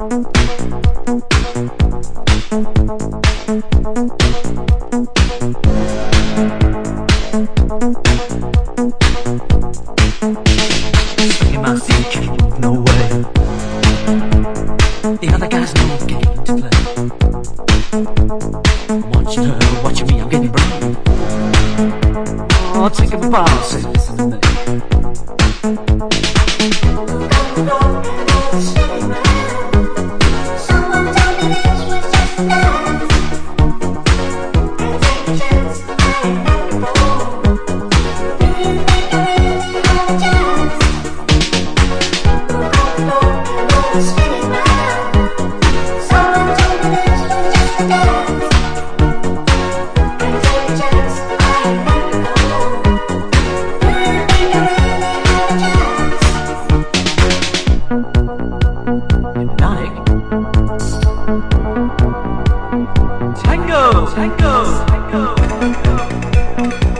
Thank You must no way. The other guy's. Watching her, watching me, I'm getting brave. Oh, take and. Tango, tango, tango, tango.